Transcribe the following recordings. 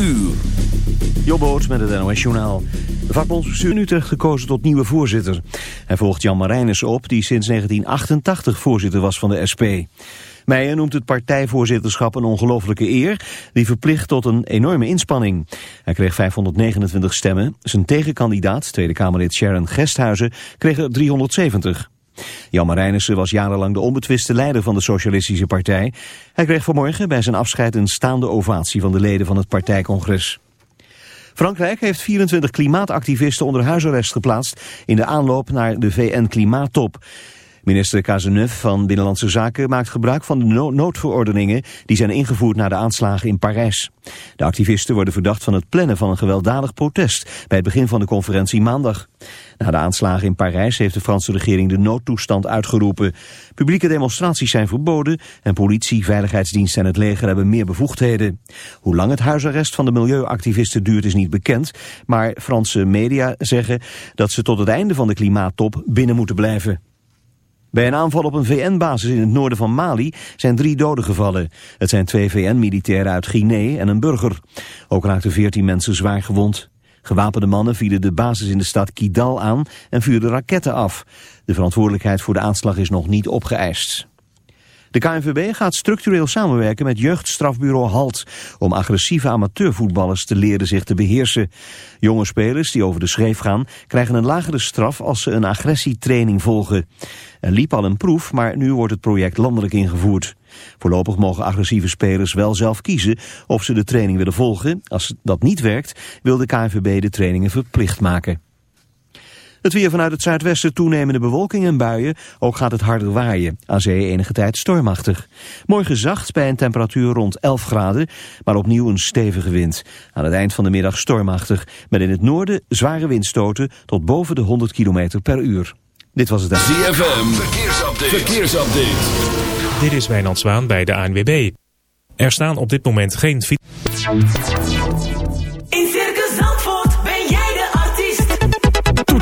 uur. Jobboot met het NOS Journaal. De vakbondsbestuur Utrecht gekozen tot nieuwe voorzitter. Hij volgt Jan Marijnissen op, die sinds 1988 voorzitter was van de SP. Meijer noemt het partijvoorzitterschap een ongelofelijke eer... die verplicht tot een enorme inspanning. Hij kreeg 529 stemmen. Zijn tegenkandidaat, Tweede Kamerlid Sharon Gesthuizen, kreeg er 370. Jan Marijnissen was jarenlang de onbetwiste leider van de Socialistische Partij. Hij kreeg vanmorgen bij zijn afscheid een staande ovatie van de leden van het partijcongres. Frankrijk heeft 24 klimaatactivisten onder huisarrest geplaatst in de aanloop naar de VN-klimaattop. Minister Cazeneuve van Binnenlandse Zaken maakt gebruik van de noodverordeningen die zijn ingevoerd na de aanslagen in Parijs. De activisten worden verdacht van het plannen van een gewelddadig protest bij het begin van de conferentie maandag. Na de aanslagen in Parijs heeft de Franse regering de noodtoestand uitgeroepen. Publieke demonstraties zijn verboden en politie, veiligheidsdienst en het leger hebben meer bevoegdheden. Hoe lang het huisarrest van de milieuactivisten duurt is niet bekend, maar Franse media zeggen dat ze tot het einde van de klimaattop binnen moeten blijven. Bij een aanval op een VN-basis in het noorden van Mali zijn drie doden gevallen. Het zijn twee VN-militairen uit Guinea en een burger. Ook raakten veertien mensen zwaar gewond. Gewapende mannen vielen de basis in de stad Kidal aan en vuurden raketten af. De verantwoordelijkheid voor de aanslag is nog niet opgeëist. De KNVB gaat structureel samenwerken met jeugdstrafbureau HALT... om agressieve amateurvoetballers te leren zich te beheersen. Jonge spelers die over de schreef gaan... krijgen een lagere straf als ze een agressietraining volgen. Er liep al een proef, maar nu wordt het project landelijk ingevoerd. Voorlopig mogen agressieve spelers wel zelf kiezen of ze de training willen volgen. Als dat niet werkt, wil de KNVB de trainingen verplicht maken. Het weer vanuit het zuidwesten toenemende bewolking en buien. Ook gaat het harder waaien. Aan zee enige tijd stormachtig. Morgen zacht bij een temperatuur rond 11 graden. Maar opnieuw een stevige wind. Aan het eind van de middag stormachtig. Met in het noorden zware windstoten tot boven de 100 km per uur. Dit was het... ZFM. Verkeersupdate. Verkeersupdate. Dit is Wijnand Zwaan bij de ANWB. Er staan op dit moment geen...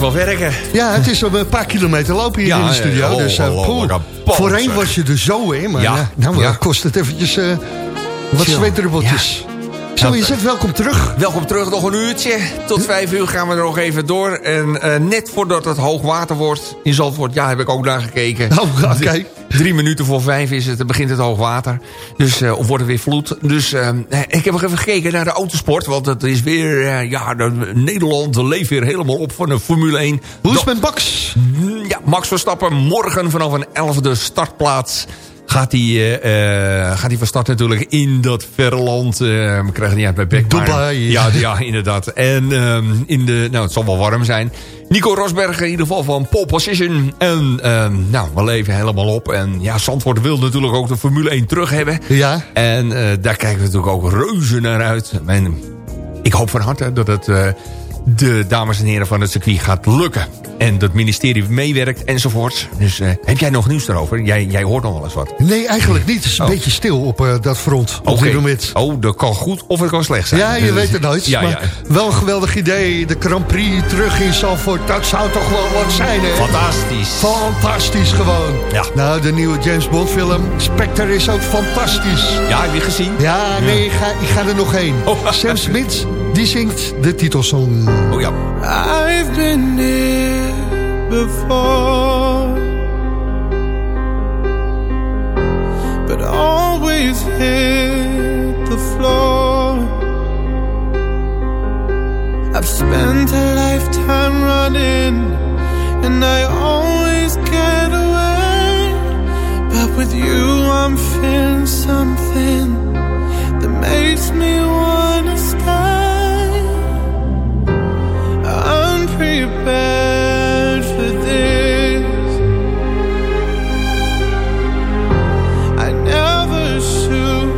Lijkt wel werken. Ja, het is een paar kilometer lopen hier Ja, in de studio. ja, dus, eh, poeh. Kapot, voorheen zeg. was je er zo, hè. Maar Ja. nou, Ja. kost het eventjes eh, wat zweetdruppeltjes. Zo is het. Welkom terug. Welkom terug, nog een uurtje. Tot vijf uur gaan we er nog even door. En eh, net voordat het hoog water wordt in Zandvoort... ja, heb ik ook naar gekeken. Oh, oké. Drie minuten voor vijf is het, begint het hoog water. Dus, eh, of wordt er weer vloed. Dus eh, ik heb nog even gekeken naar de autosport. Want het is weer, eh, ja, de, Nederland leeft weer helemaal op van de Formule 1. Hoe is het met Max? Ja, Max Verstappen morgen vanaf een 11e startplaats gaat hij, eh, gaat hij van start natuurlijk in dat verre land. eh, we krijgen niet uit maar- Dubai. Ja, ja, inderdaad. En ehm, in de, nou, het zal wel warm zijn. Nico Rosberg in ieder geval van pole position. En ehm, nou, we leven helemaal op. En ja, Zandvoort wil natuurlijk ook de Formule 1 terug hebben. Ja. En daar kijken we natuurlijk ook reuze naar uit. En ik hoop van harte dat het de dames en heren van het circuit gaat lukken. En dat ministerie meewerkt enzovoorts. Dus eh, heb jij nog nieuws daarover? Jij, jij hoort nog wel eens wat. Nee, eigenlijk niet. Het is een Oh. beetje stil op eh, dat front. Op Oké. dit. Oh, dat kan goed of het kan slecht zijn. Ja, je weet het nooit. Ja, maar ja. wel een geweldig idee. De Grand Prix terug in Zandvoort. Dat zou toch wel wat zijn, hè? Fantastisch. Fantastisch gewoon. Ja. Nou, de nieuwe James Bond film. Spectre is ook fantastisch. Ja, heb je gezien? Ja, nee, ik ga, ik ga er nog heen. Oh. Sam Smith, die zingt de titelsong. Oh ja. I've been here before, but always hit the floor. I've spent a lifetime running, and I always get away. But with you, I'm feeling something that makes me wanna stay. For this. I never shoot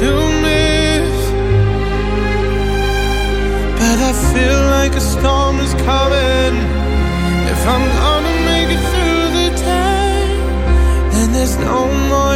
to miss. But I feel like a storm is coming. If I'm gonna make it through the day, then there's no more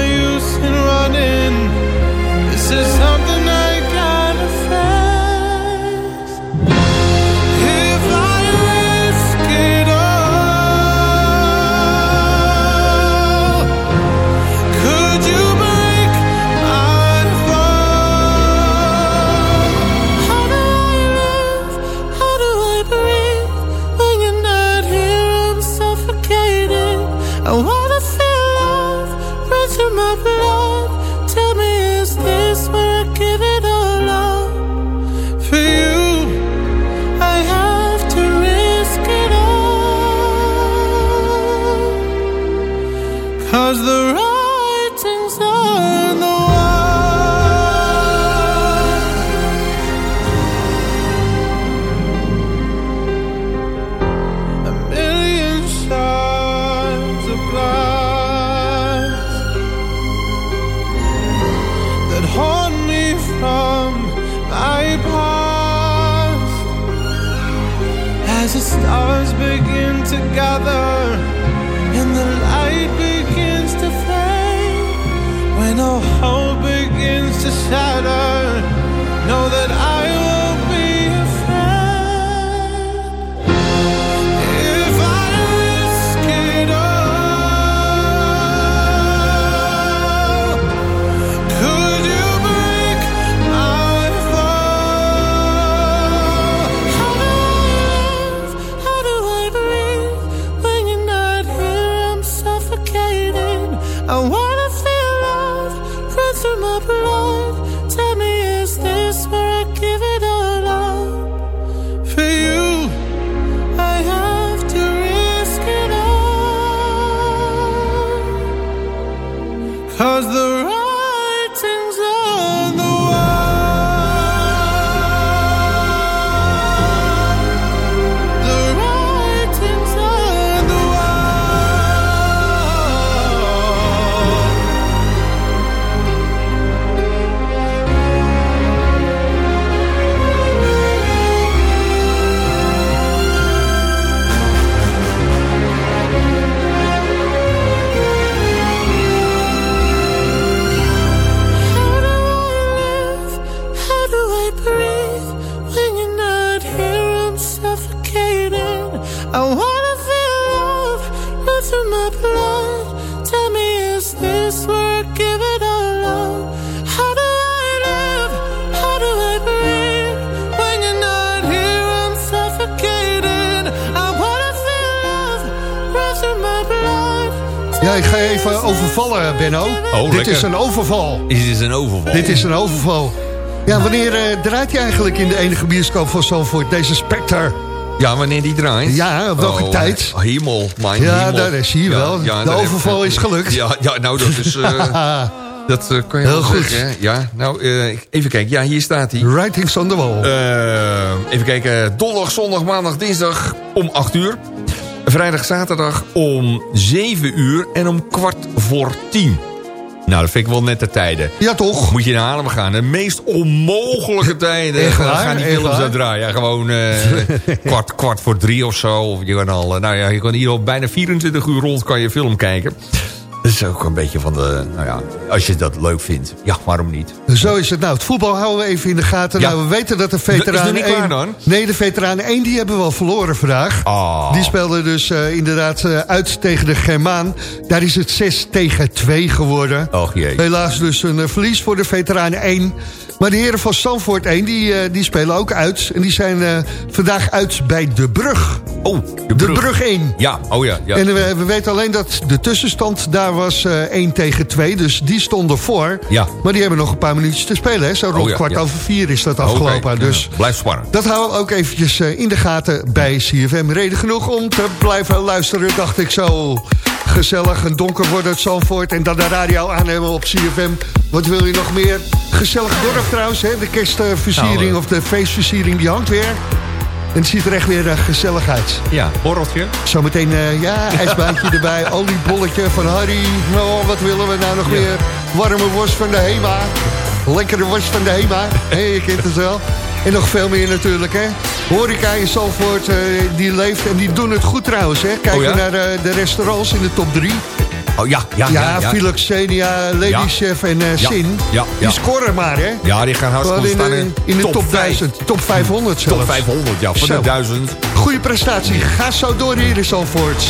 Dit lekker. is een overval. Is dit een overval? Dit is een overval. Ja, wanneer eh, draait hij eigenlijk in de enige bioscoop van Zandvoort, deze Spectre? Ja, wanneer die draait? Ja, op welke Oh, tijd? Hemel, mijn Ja, hemel. daar is hij wel. De overval is gelukt. Ja, ja nou, dat is... eh, dat eh, kan je Heel wel goed. zeggen. Ja, nou, even kijken. Ja, hier staat hij. Writings on the wall. Even kijken. Donderdag, zondag, maandag, dinsdag om 8 uur. Vrijdag, zaterdag om 7 uur en om kwart voor 10. Nou, dat vind ik wel nette tijden. ja, toch? Moet je naar Haarlem gaan. De meest onmogelijke tijden. Echt waar? gaan die films waar? zo draaien. Ja, gewoon eh, kwart, kwart voor drie of zo. Of je kan al, eh, nou ja, je kan hier al bijna 24 uur rond kan je film kijken. Is ook een beetje van de... Nou ja, als je dat leuk vindt. Ja, waarom niet? Zo is het. Nou, het voetbal houden we even in de gaten. Ja. Nou, we weten dat de Is veteranen klaar dan? Nee, de veteranen 1 die hebben we al verloren vandaag. Ah. Die speelden dus eh, inderdaad eh, uit tegen de Germaan. Daar is het 6 tegen 2 geworden. Och jee. Helaas dus een eh, verlies voor de veteranen 1. Maar de heren van Stamford 1, die, eh, die spelen ook uit. En die zijn eh, vandaag uit bij De Brug. Oh, de De brug. Brug 1. Ja, oh ja. ja. En we, we weten alleen dat de tussenstand daar was eh 1 tegen 2. Dus die stonden voor. Ja. Maar die hebben nog een paar minuutjes te spelen. Hè? Zo rond Oh ja, kwart ja. over vier is dat afgelopen. Dus Blijft spannend. dat houden we ook eventjes eh, in de gaten bij CFM. Reden genoeg om te blijven luisteren, dacht ik zo. Gezellig, een donker wordt het Zandvoort. En dan de radio aannemen op CFM. Wat wil je nog meer? Gezellig dorp trouwens, hè? de kerstversiering Nou, of de feestversiering die hangt weer. En het ziet er echt weer eh, gezellig uit. Ja, borreltje. Zometeen, eh, ja, ijsbaantje erbij, oliebolletje van Harry. Nou, wat willen we nou nog meer? Warme worst van de Hema. Lekkere worst van de Hema. Hé, je kent het wel. En nog veel meer natuurlijk, hè. Horeca in Zalvoort, eh, die leeft en die doen het goed trouwens, hè. Kijken Oh ja? naar eh, de restaurants in de top 3. Oh ja, ja, Ja, ja. Philoxenia, Lady. Chef en Ja, Sin. ja, Die scoren maar, hè. Ja, die gaan hartstikke goed in staan de, in de top, 5. 1000, top 500 zelfs. Top 500, ja, van Zo. de 1000. Goeie prestatie. Ga zo door hier in Zalvoort.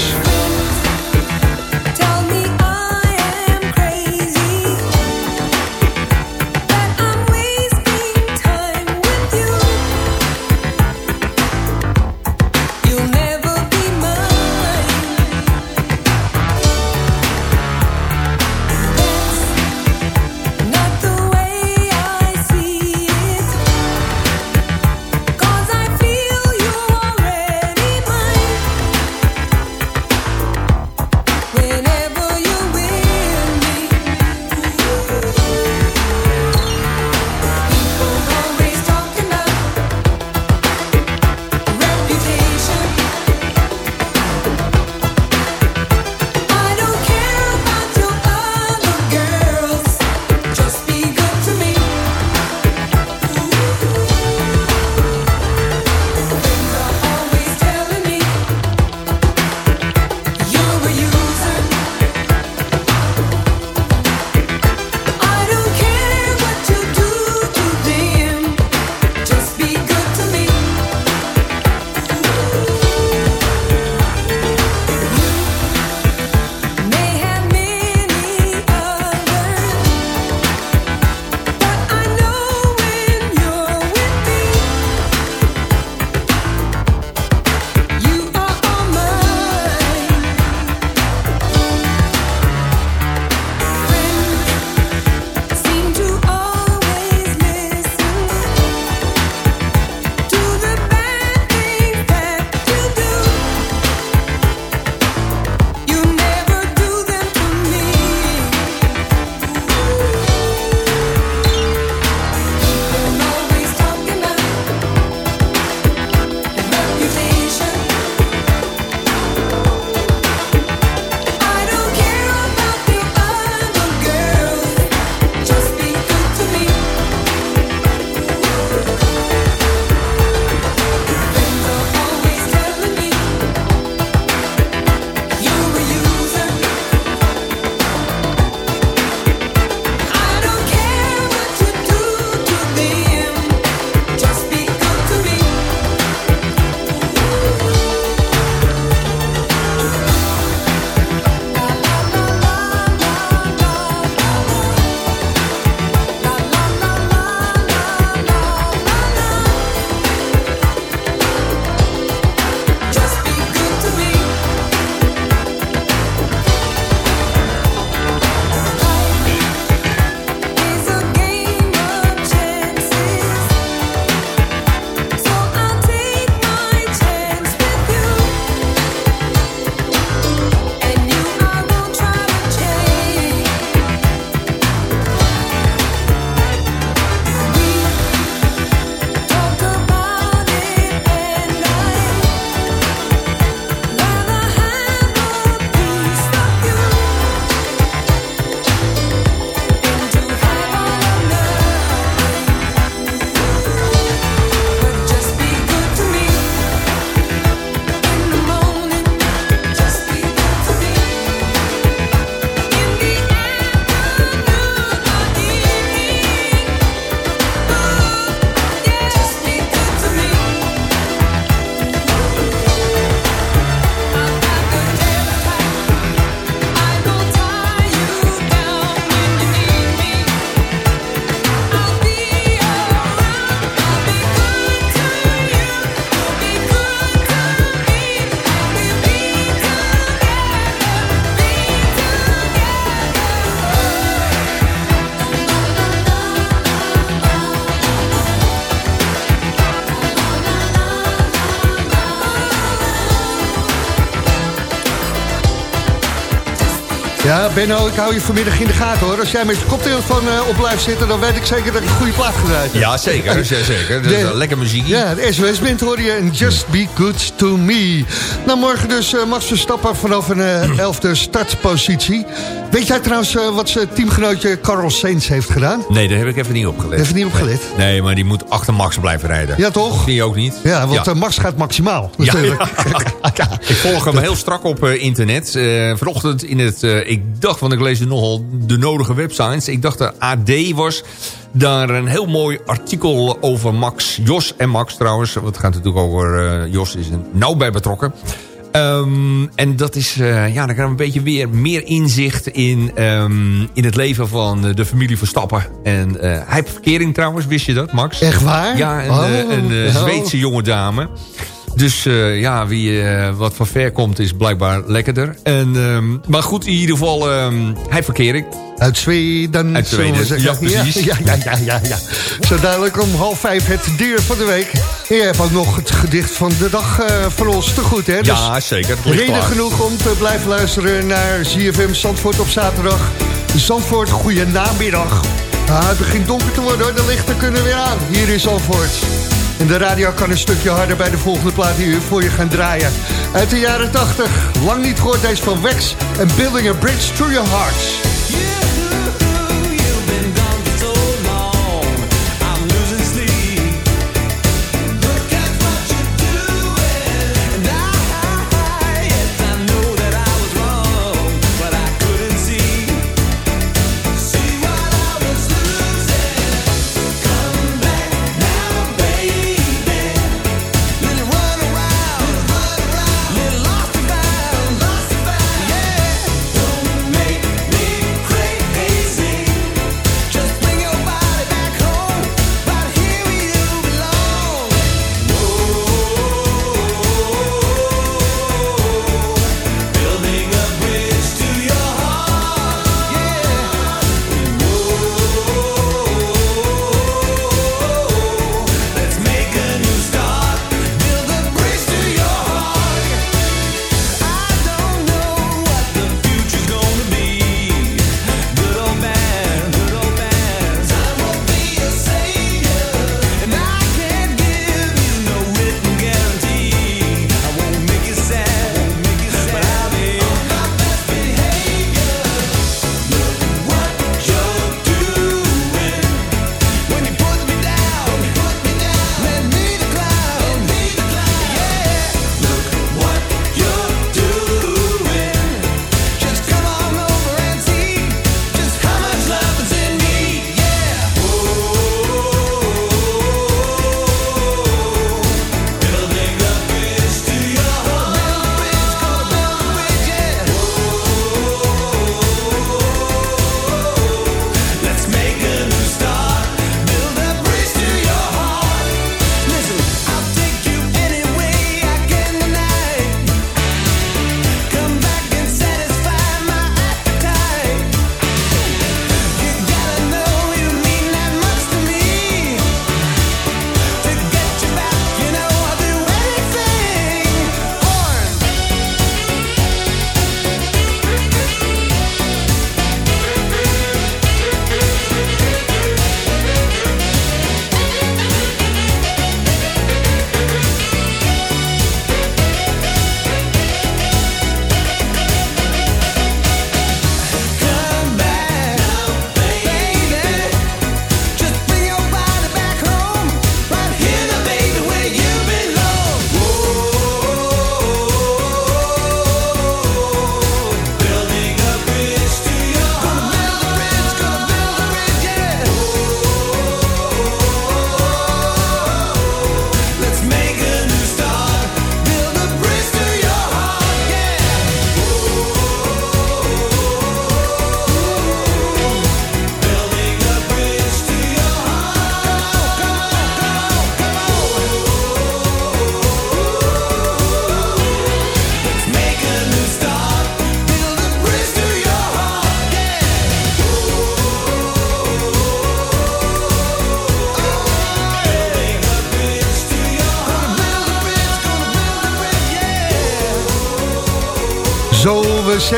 Ja, Benno, ik hou je vanmiddag in de gaten hoor. Als jij met je koptelefoon uh, op blijft zitten... dan weet ik zeker dat ik een goede plaat gedraaid heb. Ja, zeker. zeker. Dat is De- lekker muziek. Ja, de SOS Band hoor je en Just Be Good To Me. Nou, morgen dus uh, Max Verstappen vanaf een uh, elfde startpositie. Weet jij trouwens uh, wat zijn teamgenootje Carl Sainz heeft gedaan? Nee, daar heb ik even niet op gelet. Even niet op gelet? Nee, nee maar die moet achter Max blijven rijden. Ja, toch? Die ook niet. Ja, want ja. Max gaat maximaal. Ja, Natuurlijk. ja. Ik volg hem heel strak op uh, internet. Vanochtend in het, ik dacht, want ik lees nogal de nodige websites. Ik dacht dat AD was daar een heel mooi artikel over Max. Jos en Max trouwens. Want het gaat natuurlijk over, Jos is er nauw bij betrokken. Um, en dat is, uh, ja, dan krijgen we een beetje weer meer inzicht in, um, in het leven van de familie Verstappen. En uh, hij heeft verkering trouwens, wist je dat, Max? Echt waar? Ja, een, oh, een, een Zweedse jonge dame. Dus uh, ja, wie uh, wat van ver komt is blijkbaar lekkerder. En, um, maar goed, in ieder geval, um, hij verkering. Uit Zweden. Uit Zweden, ja precies. Ja, ja, ja, ja, ja. Zo duidelijk om half vijf het dier van de week. En je hebt ook nog het gedicht van de dag uh, van ons te goed, hè? Ja, dus zeker. Reden klaar. genoeg om te blijven luisteren naar ZFM Zandvoort op zaterdag. Zandvoort, goede namiddag. Ah, het begint donker te worden, hoor. de lichten kunnen weer aan. Hier is Zandvoort. En de radio kan een stukje harder bij de volgende plaat die we voor je gaan draaien. Uit de jaren 80. Lang niet gehoord deze van Wex. En Building a Bridge to Your Hearts.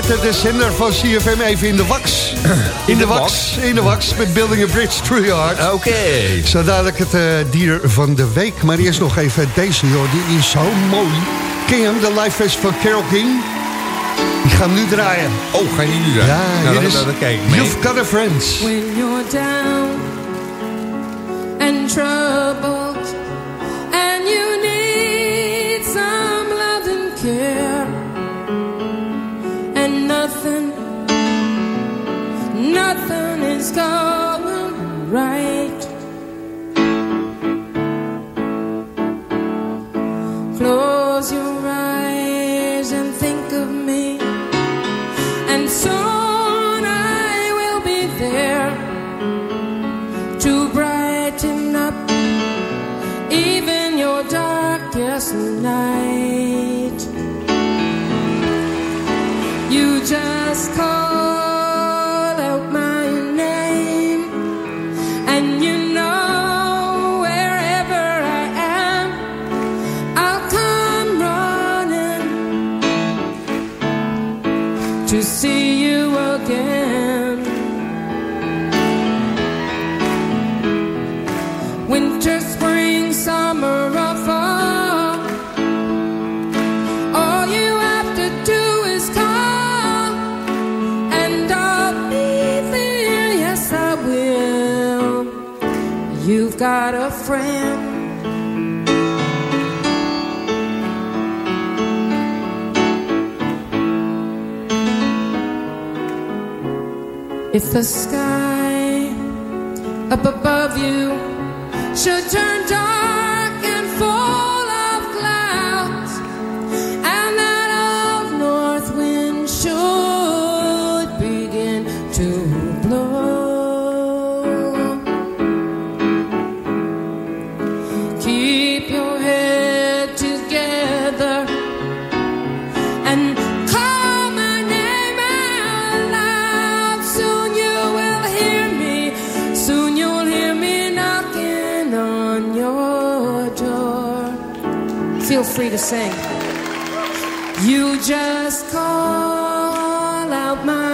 zetten de zender van CFM even in de wax. In, de, wax. In de wax, met Building a Bridge Through Your Heart. Oké. Okay. Zo dadelijk het eh, dier van de week. Maar eerst nog even deze, joh. Die is zo mooi. Ken de live fest van Carol King? Die gaan nu draaien. Oh, gaan je nu draaien? Ja, nou, hier is dat, You've Got a Friends. When you're down and trouble. nothing is going right. a friend. If the sky up above you should turn. feel free to sing. You just call out my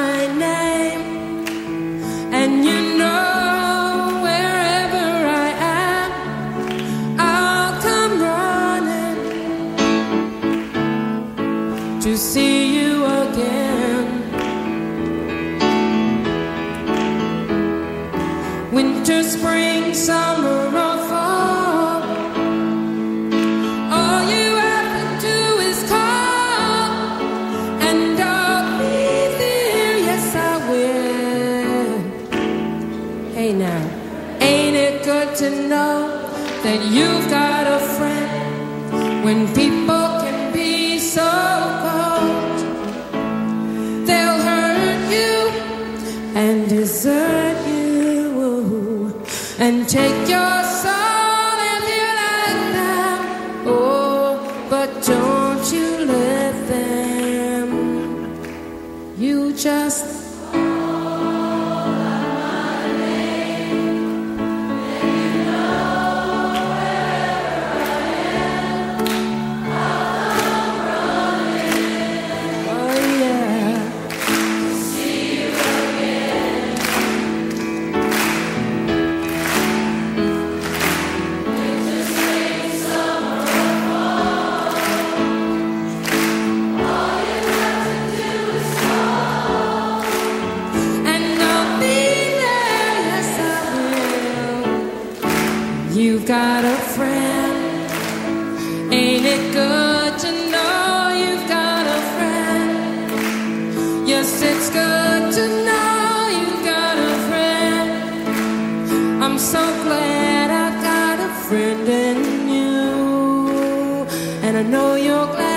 I'm so glad I got a friend in you, and I know you're glad.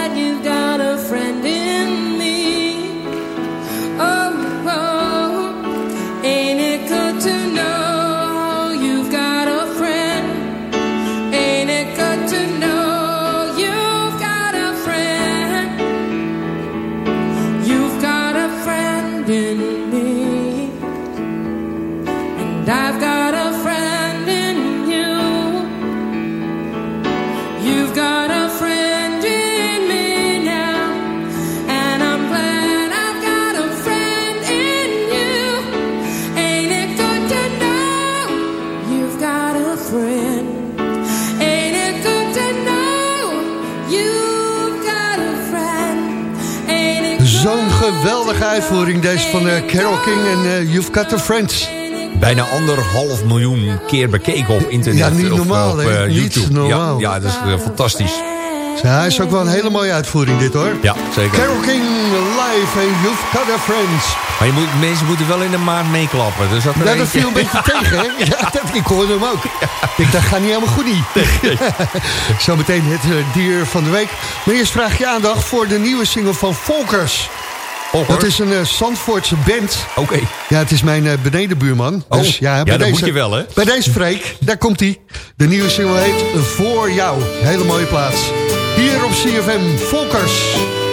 Uitvoering deze van eh, Carol King en eh, You've Got a Friends. Bijna anderhalf miljoen keer bekeken op internet. Ja, niet normaal, op, eh, Niet YouTube. normaal. Ja, ja, dat is fantastisch. Ja, is ook wel een hele mooie uitvoering dit hoor. Ja, zeker. Carol King live en You've Got a Friends. Maar je moet, mensen moeten wel in de maand meeklappen. Dus dat, Ja, dat viel een beetje tegen, hè? Ja, dat, ik hoorde hem ook. Ik dat gaat niet helemaal goed niet. Zometeen het dier van de week. Maar eerst vraag je aandacht voor de nieuwe single van Volkers. Oh, Dat is een eh, Zandvoortse band. Oké. Ja, het is mijn eh, benedenbuurman. Oh, dus ja, ja, bij dat deze, moet je wel, hè? Bij deze Freek, daar komt hij. De nieuwe single heet Voor Jou. Hele mooie plaats. Hier op CFM Volkers.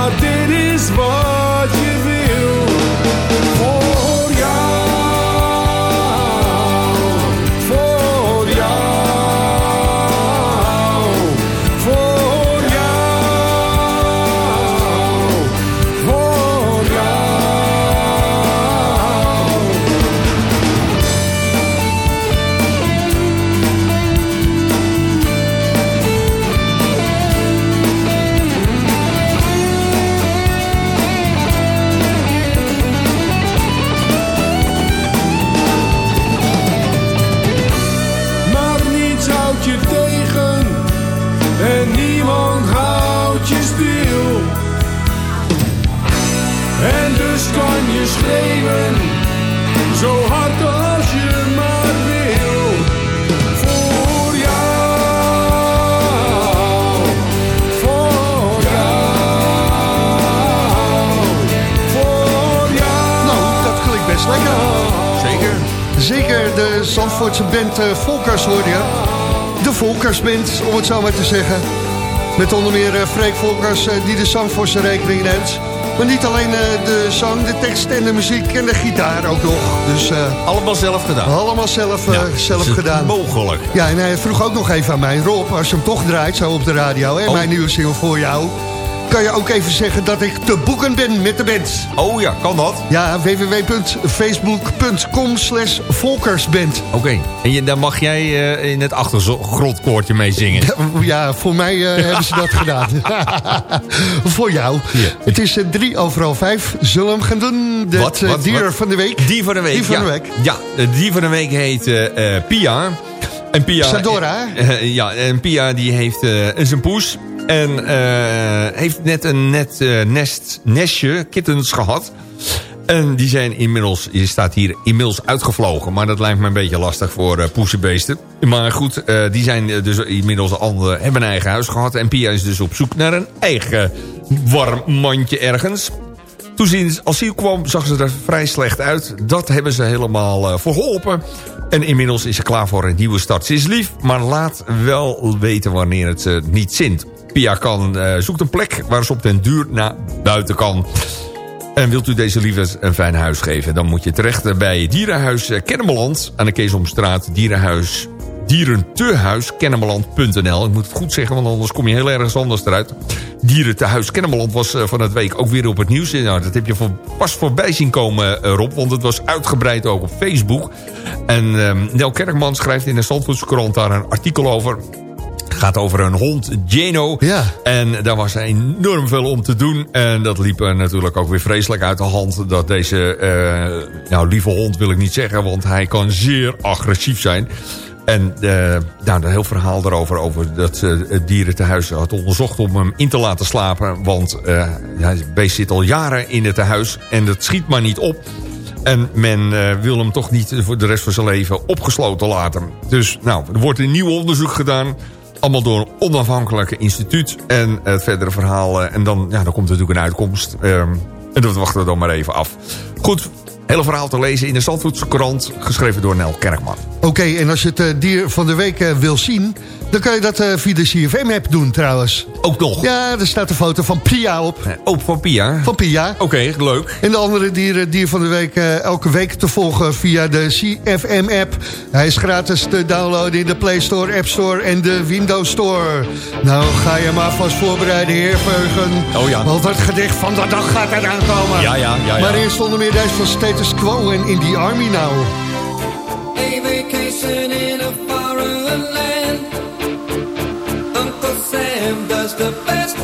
Dat dit is wat Zandvoortse band eh, Volkers hoorde je. De Volkersband, om het zo maar te zeggen. Met onder meer eh, Freek Volkers eh, die de zang voor zijn rekening neemt. Maar niet alleen de zang, de tekst en de muziek en de gitaar ook nog. Dus Allemaal zelf gedaan. allemaal zelf, Ja, zelf gedaan. Mogelijk. Ja, en hij vroeg ook nog even aan mij, Rob, als je hem toch draait zo op de radio... en Oh. mijn nieuwe single voor jou... kan je ook even zeggen dat ik te boeken ben met de band. Oh ja, kan dat? Ja, www.facebook.com slash volkersband. Oké. En je, dan mag jij eh, in het achtergrondkoortje mee zingen. Ja, voor mij eh, hebben ze dat gedaan. voor jou. Ja. Het is eh, drie overal vijf. Zullen we hem gaan doen? Het Wat, wat, dier wat? van de week. Die van de week. Die van ja. de week. Ja, de die van de week heet Pia. En Pia... Sadora, ja, en Pia die heeft een zijn poes. En eh, heeft net een net eh, nest, nestje, kittens gehad. En die zijn inmiddels, je staat hier inmiddels uitgevlogen. Maar dat lijkt me een beetje lastig voor uh. Maar goed, die zijn dus inmiddels al, hebben een eigen huis gehad. En Pia is dus op zoek naar een eigen warm mandje ergens. Toen ze in kwam, zag ze er vrij slecht uit. Dat hebben ze helemaal verholpen. En inmiddels is ze klaar voor een nieuwe start. Ze is lief, maar laat wel weten wanneer het uh, niet zint. Pia kan, uh, zoekt een plek waar ze op den duur naar buiten kan. En wilt u deze liefde een fijn huis geven... dan moet je terecht bij Dierenhuis Kennemerland... aan de Keesomstraat, Dierenhuis dierentehuis kennemerland.nl. Ik moet het goed zeggen, want anders kom je heel ergens anders eruit. Dierentehuis Kennemerland was uh, van het week ook weer op het nieuws. Nou, dat heb je voor, pas voorbij zien komen, Rob. Want het was uitgebreid ook op Facebook. En uh, Nel Kerkman schrijft in de Zandvoortskrant daar een artikel over gaat over een hond, Geno. Ja. En daar was enorm veel om te doen. En dat liep natuurlijk ook weer vreselijk uit de hand. Dat deze, uh, nou lieve hond wil ik niet zeggen, want hij kan zeer agressief zijn. En uh, nou, een heel verhaal erover over dat uh, het dierentehuis had onderzocht om hem in te laten slapen. Want uh, het beest zit al jaren in het tehuis en dat schiet maar niet op. En men wil hem toch niet voor de rest van zijn leven opgesloten laten. Dus nou, er wordt een nieuw onderzoek gedaan. Allemaal door een onafhankelijke instituut. En het verdere verhaal. en dan, ja, dan komt er natuurlijk een uitkomst. en dat wachten we dan maar even af. Goed, hele verhaal te lezen in de Zandvoortse krant. Geschreven door Nel Kerkman. Oké, en als je het uh, dier van de week uh, wil zien... dan kan je dat uh, via de CFM-app doen trouwens. Ook nog? Ja, er staat een foto van Pia op. Oh, van Pia? Van Pia. Oké, okay, leuk. En de andere dieren dier van de week elke week te volgen via de CFM-app. Hij is gratis te downloaden in de Play Store, App Store en de Windows Store. Nou, ga je maar vast voorbereiden, heer Veugen. Oh ja. Want het gedicht van de dag gaat eraan komen. Ja, ja, ja. ja. Maar eerst onder meer deze van Status Quo en In the Army Now. A vacation in a foreign land. Sam does the best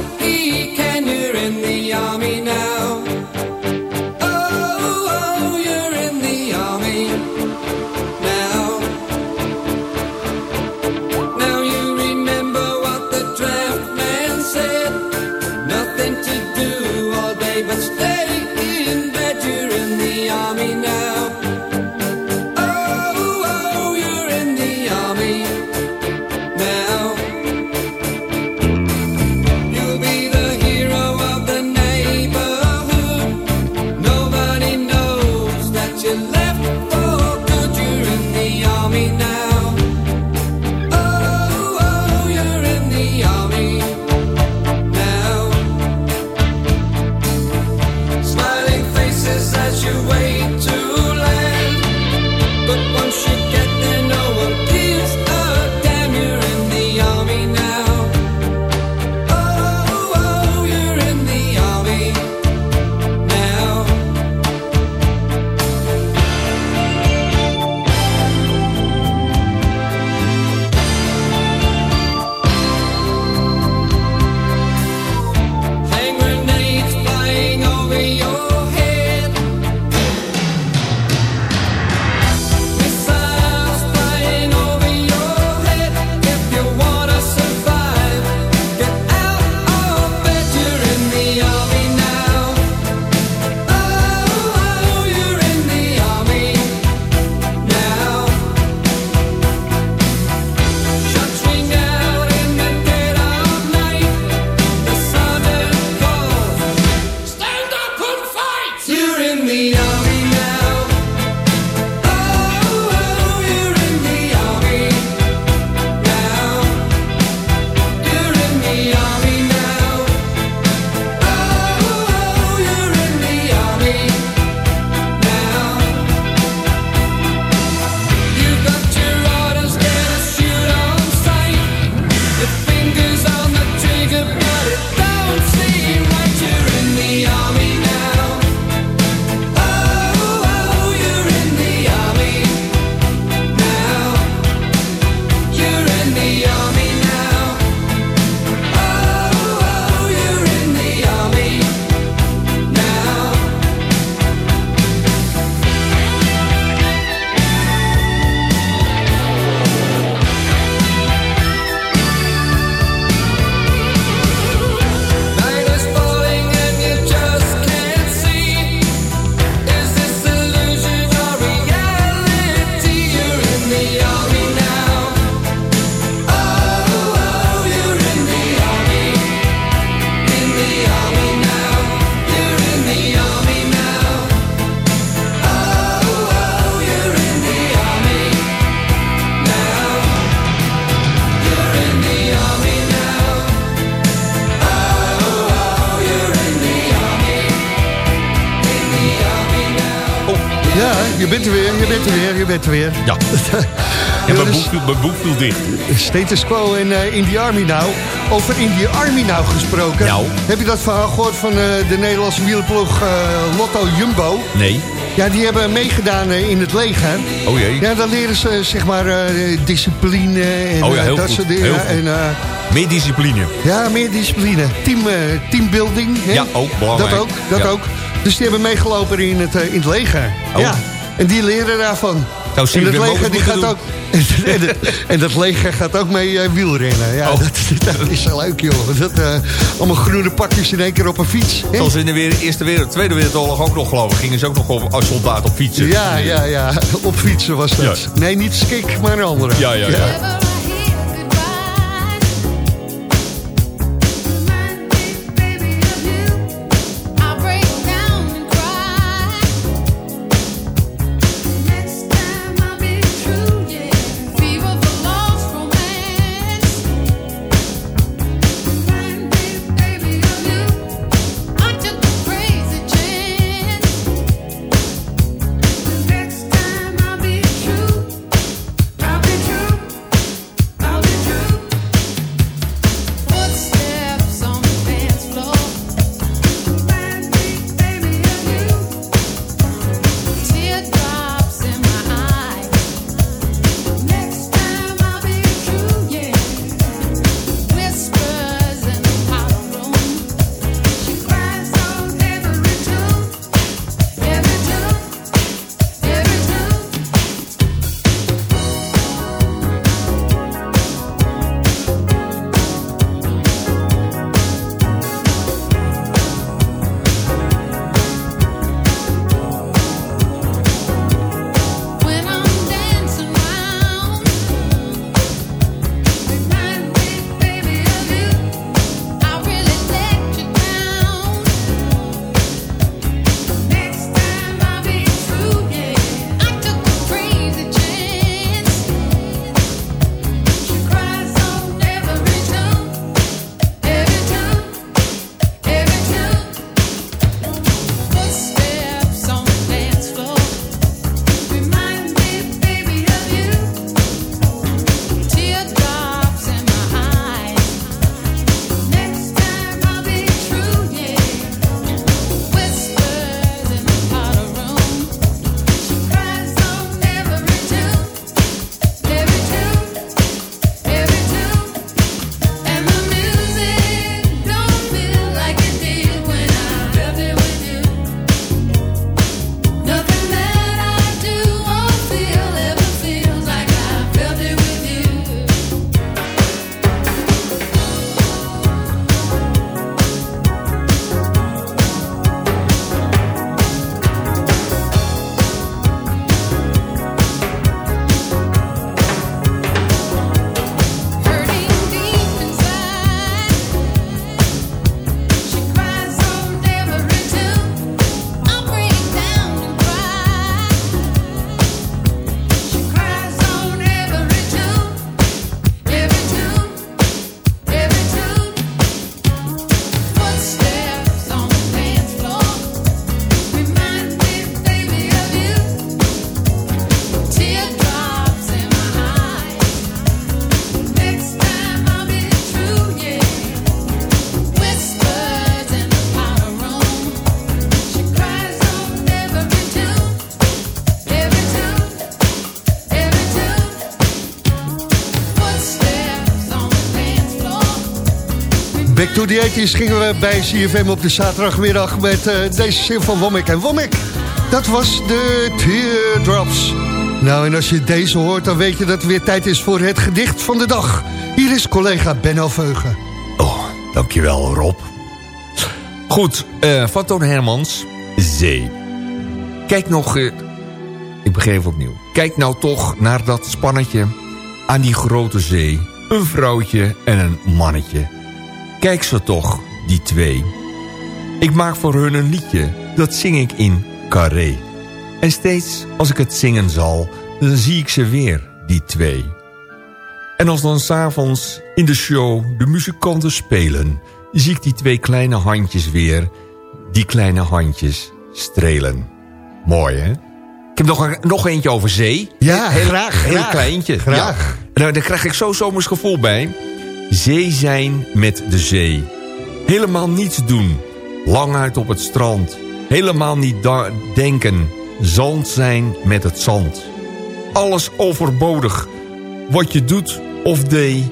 je bent er weer, je bent er weer, je bent er weer. Ja. En mijn boek, viel- mijn boek viel dicht. Status quo in eh, in the Army Now. Over in the Army Now gesproken. Nou. Heb je dat verhaal gehoord van eh, de Nederlandse wielerploeg eh, Lotto Jumbo? Nee. Ja, die hebben meegedaan eh, in het leger. Oh jee. Ja, dan leren ze zeg maar eh, discipline en Oh ja, heel eh, dat soort dingen. En, eh, Meer discipline. ja, meer discipline. Team, eh, teambuilding. Hè? Ja, ook belangrijk. Dat ook, dat Ja. ook. Dus die hebben meegelopen in het, eh, in het leger. Oh. Ja, en die leren daarvan. Zou en, leger, die gaat ook, en, de- en dat leger gaat ook mee eh, wielrennen. Ja, Oh. dat, dat is zo leuk, joh. Dat, eh, allemaal groene pakjes in één keer op een fiets. hè? Zoals in de weer- Eerste wereld, Tweede Wereldoorlog ook nog geloof ik. Gingen ze ook nog op, als soldaat op fietsen. Ja, ja, ja. Op fietsen was dat. Ja. Nee, niet skik, maar een andere. Ja, ja, ja. The 80s gingen we bij CFM op de zaterdagmiddag met eh, deze zin van Womack en Womack. Dat was de Teardrops. Nou, en als je deze hoort, dan weet je dat het weer tijd is voor het gedicht van de dag. Hier is collega Benno Veugen. Oh, dankjewel Rob. Goed, eh van Hermans. Zee. Kijk nog... eh, ik begin even opnieuw. Kijk nou toch naar dat spannetje aan die grote zee. Een vrouwtje en een mannetje. Kijk ze toch, die twee. Ik maak voor hun een liedje, dat zing ik in carré. En steeds als ik het zingen zal, dan zie ik ze weer, die twee. En als dan s'avonds in de show de muzikanten spelen... zie ik die twee kleine handjes weer, die kleine handjes strelen. Mooi, hè? Ik heb nog, een, nog eentje over zee. Ja, heel, graag, Heel graag. kleintje. Graag. Ja. Nou, daar krijg ik zo zomers gevoel bij. Zee zijn met de zee. Helemaal niets doen. Lang uit op het strand. Helemaal niet denken. Zand zijn met het zand. Alles overbodig. Wat je doet of deed.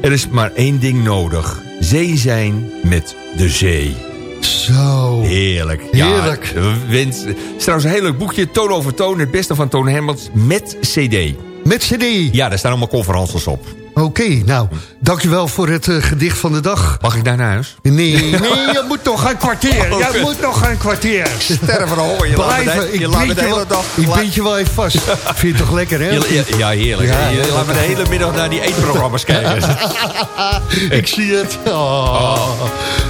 Er is maar één ding nodig. Zee zijn met de zee. Zo. Heerlijk. Heerlijk. Ja, wens, het is trouwens een heel leuk boekje. Toon over toon. Het beste van Toon Hermans met cd. Met cd. Ja, daar staan allemaal conferences op. Oké, nou, dankjewel voor het eh, gedicht van de dag. Mag ik daar naar huis? Nee, nee, je moet nog een kwartier. Oh, kut. moet nog een kwartier. Sterren van de honger. Je laat me de- Blijven. je Ik laat me bind de je hele wel- dag- Ik bind je wel even vast. Vind je het toch lekker, hè? Ja, heerlijk. Ja, je laat me de hele middag naar die eetprogramma's kijken. Ik zie het. Oh.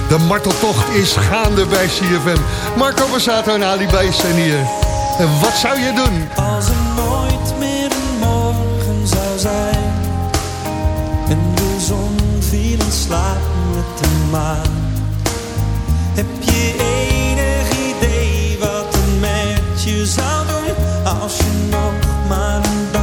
De marteltocht is gaande bij CFM. Marco Bassato en Ali B zijn hier. En wat zou je doen? Met de maan Heb je enig idee wat een je zou doen Als je nog maar een dag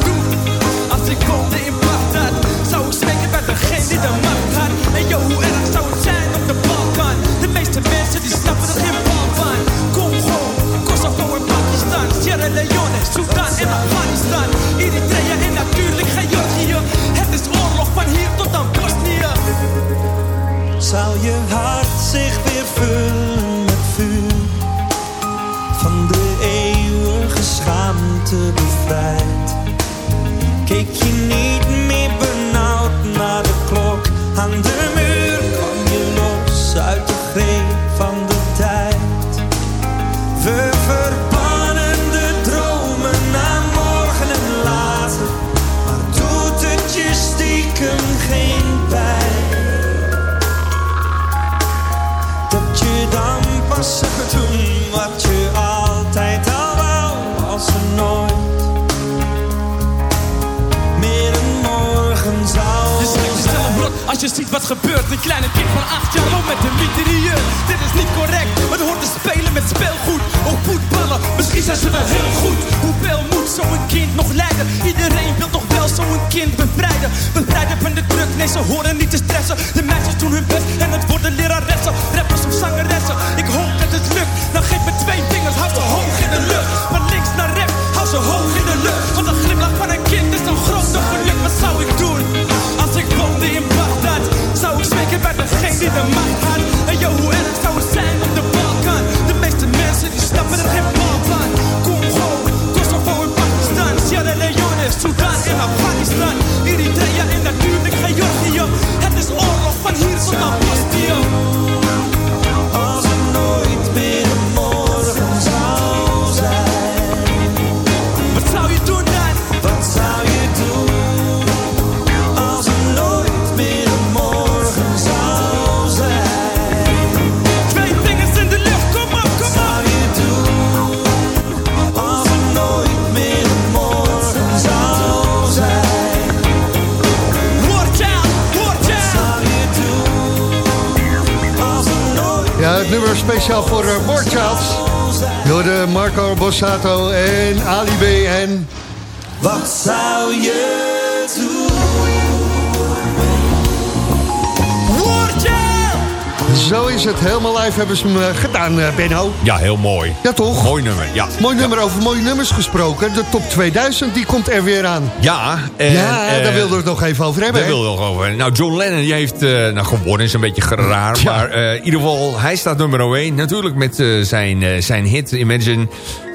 Leone, Sudan en Afghanistan. Eritrea en natuurlijk Georgië. Het is oorlog van hier tot aan Bosnië. Zou je hart zich weer vullen met vuur? Van de eeuwige schaamte bevrijd. Keek je niet meer gebeurt. Een kleine kind van acht jaar loopt met een mitrailleur. Dit is niet correct, het hoort te spelen met speelgoed. Of voetballen, misschien zijn ze wel heel goed. Hoeveel moet zo'n kind nog leiden? Iedereen wil toch wel zo'n kind bevrijden. Bevrijden van de druk, nee ze horen niet te stressen. De meisjes doen hun best en het worden leraressen. Rappers of zangeressen, ik hoop dat het lukt. Dan geef me twee vingers, hou ze hoog in de lucht. Van links naar rechts, hou ze hoog in de lucht. Want een glimlach van een kind is een grote geluk. Wat zou ik doen? Als ik woonde in ik spreken bij degene die de macht had En hoe Ja, het nummer speciaal voor uh, Warchilds. Door de Marco Bossato en Ali B en... Wat zou je? Zo is het. Helemaal live hebben ze hem eh, gedaan, eh, Benno. Ja, heel mooi. Ja, toch? Mooi nummer, ja. Mooi nummer over mooie nummers gesproken. De top 2000, die komt er weer aan. Ja, en, ja, daar eh, wilden we het nog even over hebben. Daar hè? wil ik nog over. Nou, John Lennon die heeft... nou, gewonnen is een beetje raar. Ja. Maar eh, in ieder geval, hij staat nummer 1. Natuurlijk met zijn, zijn hit Imagine.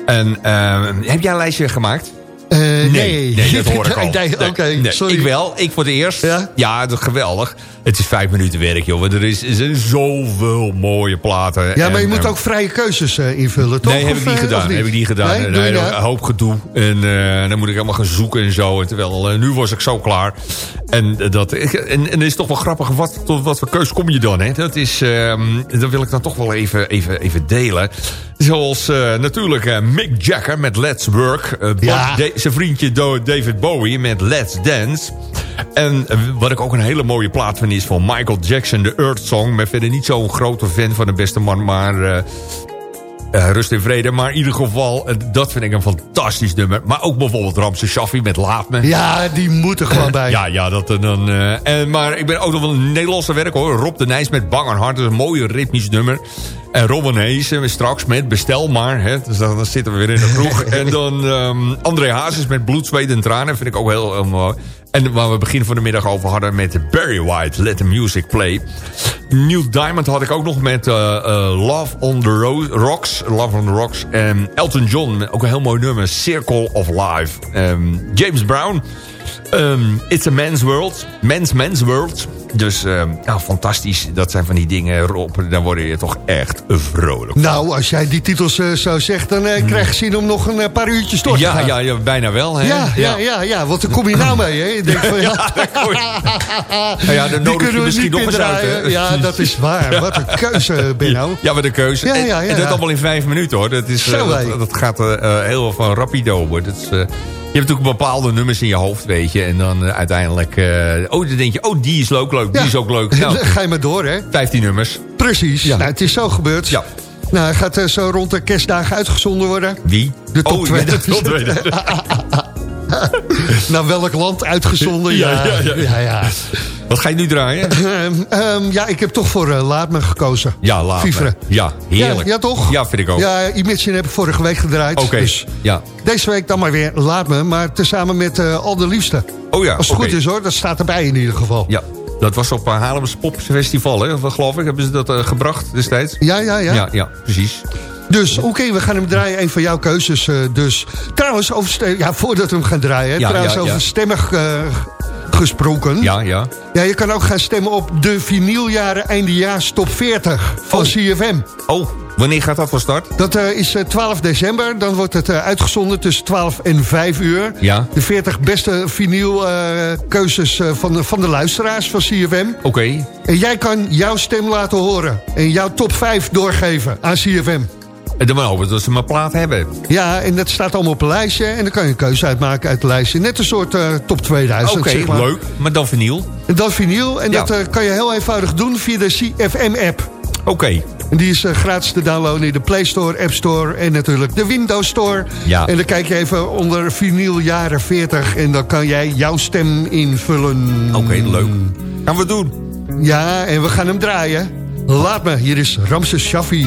En, heb jij een lijstje gemaakt? Eh, nee. nee, dat hoor ik al. Nee, Nee, sorry. Ik wel, ik voor het eerst. Ja, dat is geweldig. Het is vijf minuten werk, joh. want Er, is, er zijn zoveel mooie platen. Ja, maar je moet ook vrije keuzes eh, invullen, toch? Nee, heb Of, ik niet eh, gedaan. Heb ik niet gedaan. Nee, een hoop gedoe. En dan moet ik helemaal gaan zoeken en zo. En terwijl, nu was ik zo klaar. En, dat, en, is toch wel grappig. Wat, tot wat voor keus kom je dan? Hè? Dat, is, ehm, dat wil ik dan toch wel even, even, even delen. Zoals natuurlijk Mick Jagger met Let's Work. Ja. Zijn vriendje David Bowie met Let's Dance. En wat ik ook een hele mooie plaat vind is van Michael Jackson, de Earth Song. Ik ben verder niet zo'n grote fan van de beste man, maar... eh, eh, rust in vrede, maar in ieder geval, eh, dat vind ik een fantastisch nummer. Maar ook bijvoorbeeld Ramse Shaffi met Laat Me. Ja, die moet er gewoon bij. Ja, ja, dat eh, dan... en, maar ik ben ook nog wel een Nederlandse werk hoor. Rob de Nijs met Bang en Hart. Dat is een mooie ritmisch nummer. En Robin Hees straks met Bestel maar. Hè. Dus dan, dan zitten we weer in de kroeg. en dan ehm, André Hazes met Bloed, Zweet en Tranen. Vind ik ook heel, heel mooi. En waar we begin van de middag over hadden met Barry White. Let the music play. Neil Diamond had ik ook nog met eh, eh, Love on the Ro- Rocks. Love on the Rocks. En Elton John, ook een heel mooi nummer. Circle of Life. Ehm, James Brown. Ehm, It's a Man's World. Man's Man's World. Dus ja, fantastisch. Dat zijn van die dingen, Rob. Dan word je toch echt vrolijk. Nou, als jij die titels eh, zo zegt, dan eh, krijg je zin om nog een eh, paar uurtjes door te ja, gaan. ja, ja, bijna wel. Hè? Ja, ja, ja, ja, want daar kom je nou mee, hè? Je denkt van, ja, Nou ja, dan nodig je misschien nog eens uit. hè? Ja, dat is waar. Wat een keuze, Benno. Ja, wat een keuze. Ja, En- ja, ja, en, dat ja. allemaal in vijf minuten, hoor. Dat, is, dat, dat gaat heel van rapido. Hoor. Dat is, hebt natuurlijk bepaalde nummers in je hoofd, weet je. En dan eh, uiteindelijk... eh, oh, dan denk je, oh, die is ook leuk. Die Ja. is ook leuk. Nou, Ga je maar door, hè? 15 nummers. Precies. Ja. Nou, het is zo gebeurd. Ja. Nou, hij gaat eh, zo rond de kerstdagen uitgezonden worden. Wie? De top oh, 20. Ja, de top 20. Naar welk land uitgezonden? Ja, Ja, ja, ja. ja. ja. Wat ga je nu draaien? Ehm, ehm, ja, ik heb toch voor eh, Laat Me gekozen. Ja, laat me. Vivre. Ja, heerlijk. Ja, ja, toch? Ja, vind ik ook. Ja, Imagine heb ik vorige week gedraaid. Oké, Dus ja. deze week dan maar weer Laat Me, maar tezamen met eh, Al de Liefste. Oh ja, Als het goed is hoor, dat staat erbij in ieder geval. Ja, dat was op uh, Haarlems Popfestival, hè? Of, geloof ik. Hebben ze dat eh, gebracht destijds? Ja, ja, ja. Ja, ja precies. Dus oké, we gaan hem draaien. Een van jouw keuzes eh, dus. Trouwens, over stem- ja, voordat we hem gaan draaien. Ja, trouwens, ja, over ja. stemmen eh, gesproken. Ja, ja. Ja, je kan ook gaan stemmen op de vinyljaren eindejaars top 40 van Oh. CFM. Oh, wanneer gaat dat van start? Dat eh, is eh, 12 december. Dan wordt het uitgezonden tussen 12 en 5 uur. Ja. De 40 beste vinylkeuzes van, de, van de luisteraars van CFM. Oké. En jij kan jouw stem laten horen. En jouw top 5 doorgeven aan CFM. En dan maar hopen dat ze mijn plaat hebben. Ja, en dat staat allemaal op een lijstje. En dan kan je een keuze uitmaken uit het lijstje. Net een soort eh, top 2000, Oké, zeg maar. leuk. Maar dan vinyl. En dan vinyl. En Ja. dat eh, kan je heel eenvoudig doen via de CFM-app. Oké. En die is eh, gratis te downloaden in de Play Store, App Store en natuurlijk de Windows Store. Ja. En dan kijk je even onder vinyl jaren 40 en dan kan jij jouw stem invullen. Oké, leuk. Gaan we doen. Ja, en we gaan hem draaien. Laat me, hier is Ramses Shaffi.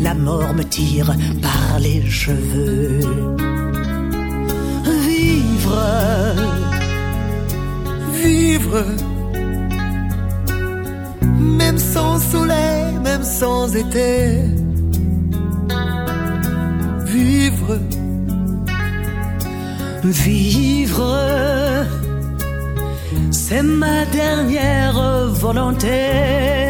la mort me tire par les cheveux. Vivre, Vivre, même sans soleil, même sans été. Vivre, vivre, c'est ma dernière volonté.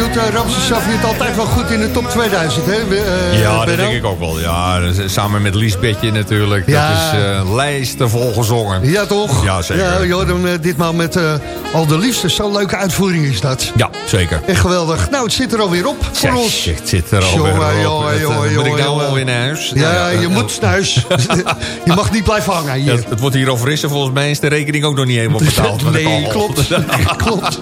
Ja, volgens mij doet uh, Ramses Shaffi het altijd wel goed in de top 2000, hè? eh, ja, dat denk ik ook wel. Ja, samen met Liesbetje natuurlijk. Ja. Dat is uh, lijsten vol gezongen. Ja, toch? Ja, zeker. Ja, uh, ditmaal met al de liefste. Zo'n leuke uitvoering is dat. Ja, zeker. Echt geweldig. Nou, het zit er alweer op voor ons. Het zit er alweer jongen, op. Jongen, Het, jongen, moet ik nou alweer naar huis? Ja, Nou je eh, moet naar huis. je mag niet blijven hangen hier. Het wordt hier al frissen. Volgens mij is de rekening ook nog niet helemaal betaald. nee, klopt. klopt.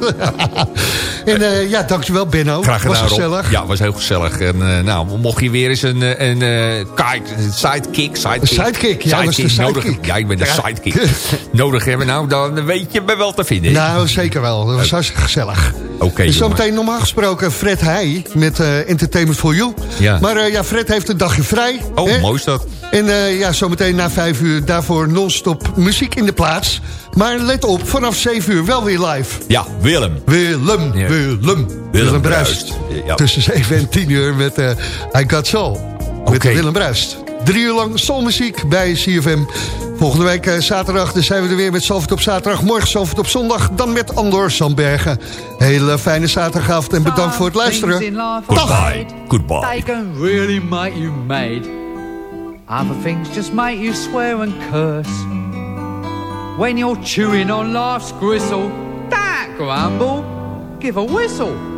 en ja, dankjewel Benno. Graag gedaan, Was Rob. gezellig. Ja, was heel gezellig. En uh, nou, mocht je weer eens een, eh, een, een kite, sidekick, sidekick, Een sidekick, ja, was de nodig, sidekick. ja, ik ben de Ja. sidekick. nodig hebben, nou, dan weet je me wel te vinden. Nou, zeker wel. Dat was hartstikke gezellig. Oké, jongen. zometeen normaal gesproken Fred Heij met eh, Entertainment for You. Ja. Maar eh, ja, Fred heeft een dagje vrij. Oh, hè? mooi is dat. En eh, ja, zometeen na vijf uur daarvoor non-stop muziek in de plaats. Maar let op, vanaf zeven uur wel weer live. Ja, Willem. Willem. Willem, Willem, Bruist. Bruist. Ja. Tussen 7 en 10 uur met eh I Got Soul. Met Oké. Willem Bruist. Drie uur lang soulmuziek bij CFM. Volgende week eh, zaterdag dan zijn we er weer met Zalvert op zaterdag. Morgen Zalvert op zondag. Dan met Andor Sandbergen. Hele fijne zaterdagavond en bedankt voor het luisteren. Dag. Goodbye. Goodbye. They can really make you mad. Other things just make you swear and curse. When you're chewing on life's gristle, that grumble, give a whistle.